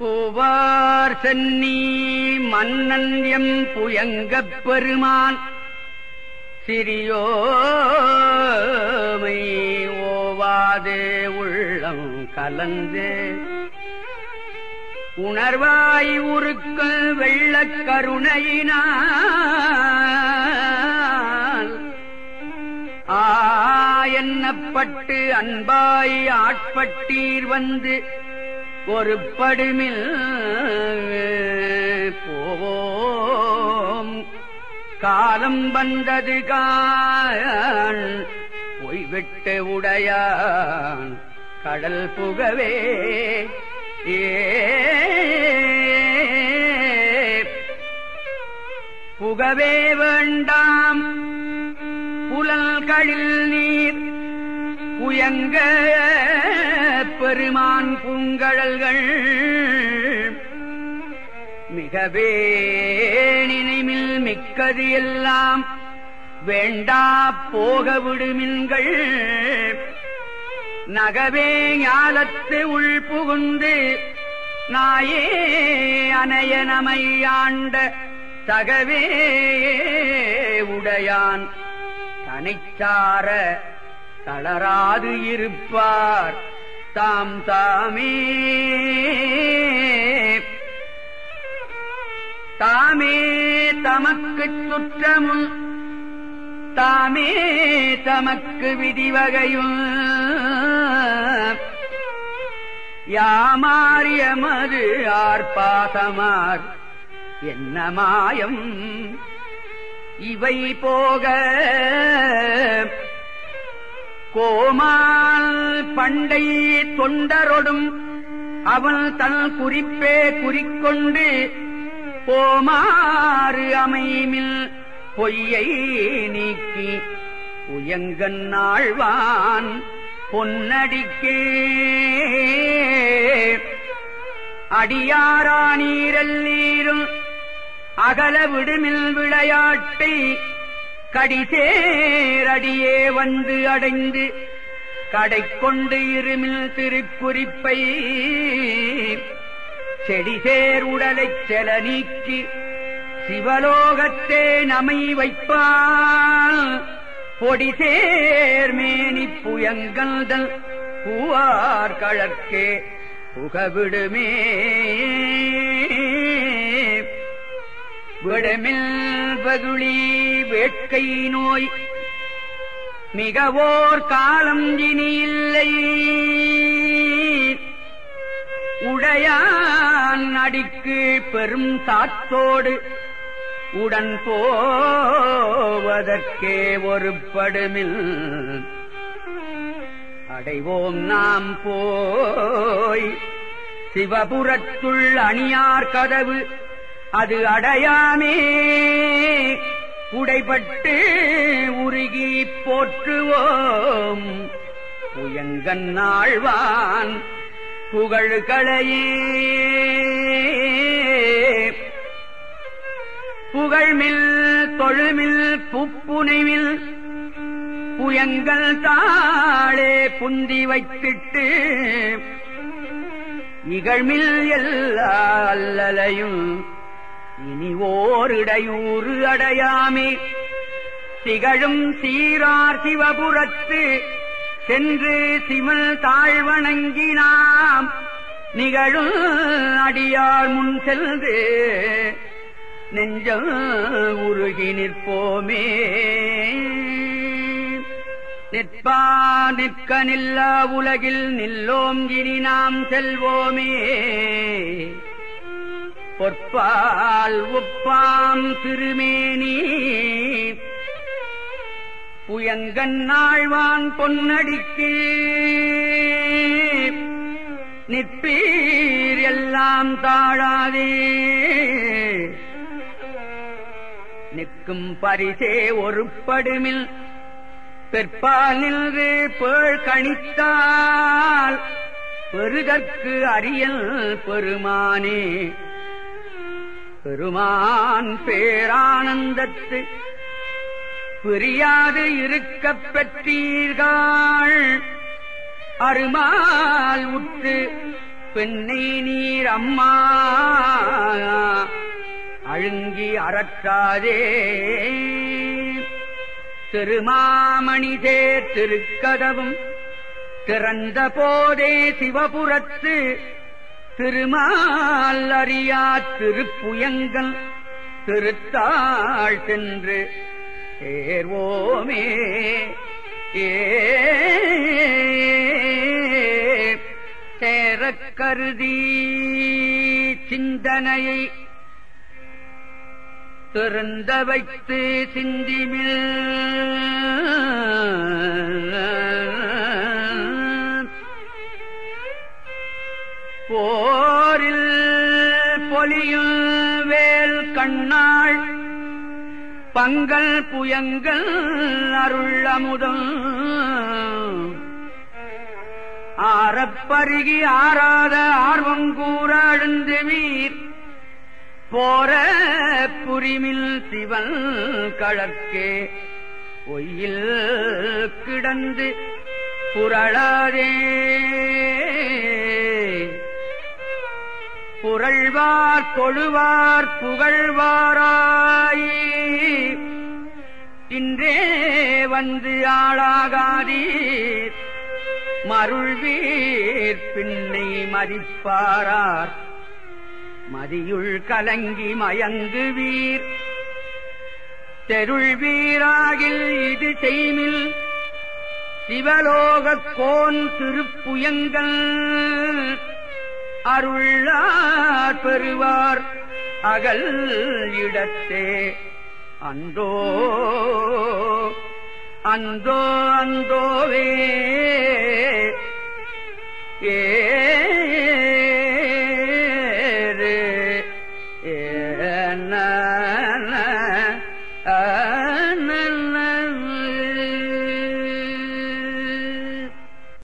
பூவார் சென்னி மன்னன் எம் புயங்கப் பெருமான். சிறியோமை ஓவாதே உள்ளம் கலந்தே. உணர்வாய் உருக்கு வெள்ளக் கருணையினால். ஆ எண்ணப்பட்டு அன்பாய் ஆட்பட்டீர் வந்து ஒரு படிமில் போவோம். காலம் வந்தது கான் பொய்விட்டு உடையான் கடல் புகவே. ஏ புகவே வேண்டாம். புலல்களில் நீர் எங்க பெருமான் பூங்கழல்கள். மிகவே நினைமில் மிக்கது எல்லாம் வேண்டா போக விடுமின்கள் நகவே ஞாலத்து உள் புகுந்து நாயே அனையனமையாண்ட தகவே உடையான். தனிச்சார தளராது இருப்பார். தாம் தாமே. தாமே தமக்கு சுற்றமும் தாமே தமக்கு விதிவகையும் யாமாரியமது ஆர்ப்பாசமார். என்ன மாயம்? இவை போக கோமால் பண்டை தொண்டரொடும் அவன் தன் குறிப்பே குறிக்கொண்டு போமாறு அமைமில் பொய்யை நீக்கி உயங்கன் நாழ்வான் பொன்னடிக்கே. அடியாரா அடியாரானீரல்லீரும் அகல விடுமில் விளையாட்டை கடிசேரடியே வந்து அடைந்து கடை கொண்டு இருமில் திருக்குறிப்பை செடிசேர் உடலைச் செல நீக்கி சிவலோகத்தே நமை வைப்பால் பொடிசேர் மேனி புயங்கல்தல் பூவார் கழற்கே புகவிடுமே. விடமில் பகுளி வேட்கை நோய். மிகவோர் காலம் இனி இல்லை. உடையான் அடிக்கு பெரும் தாத்தோடு உடன் போவதற்கே ஒரு படுமில் அடைவோம் நாம் போய் சிவபுரத்துள் அணியார் கதவு. அது அடையாமே. உடைபட்டு உருகி போற்றுவோம். புயங்கன் புயங்கன்னாழ்வான் புகழ்களையே. புகழ்மில் தொழுமில் புப்புனைவில் புயங்கள் தாளே புந்தி வைத்திட்டு இகழ்மில் எல்லா அல்லலையும் இனி ஓரிடையூறு அடையாமே. திகழும் சீரார் சிவபுரத்து சென்று சிமல் தாழ்வணங்கினாம் நிகழும் அடியார் முன் செல்ந்து நெஞ்சம் உருகி நிற்போமே. நிற்பா நிற்க நில்லா உலகில் நில்லோம் இனி நாம் செல்வோமே. பொற்பால் ஒப்பாம் திருமேனி. புயங்கன்னாழ்வான் பொன்னடிக்கு. நிற்பீர் எல்லாம் தாழாதே. நிற்கும் பரிசே ஒரு படுமில் பிற்பால் நின்று பேழ் கணித்தால். பெருதற்கு அரியல் பெருமானே பெருமான் பேரானந்தத்து பிரியாது இருக்கப் பெற்றீர்கள். அருமால் உற்று பெண்ணை நீர் அம்மா அழுங்கி அறற்றாதே திருமாமணிதே திருக்கதவும் திறந்த போதே சிவபுரத்து திருமால் அறியா திருப்புயங்கள் திருத்தாள் சென்று சேர்வோமே ஏ கருதி சிந்தனையை திறந்த வைத்து சிந்திமில் பங்கல் புயங்கள் அருள் அமுதம் ஆரப்பருகி ஆறாத ஆர்வம் கூற அழுந்து வீர் புரிமில் சிவன் கழற்கே பொய்யில் கிடந்து புரளாதே. புரள்வார் தொழுவார் புகழ்வாராய். இன்றே வந்து ஆளாகாதீர். மருள்வீர் பின்னை மதிப்பாரார். மதியுள் கலங்கி மயங்குவீர். தெருள் வீராகில் இது செய்மில். சிவலோகக் கோன் திருப்புயங்கள். அருளார் பெறுவார் அகல் இடத்தே. அந்தோ அந்தோ அந்தோவே. ஏ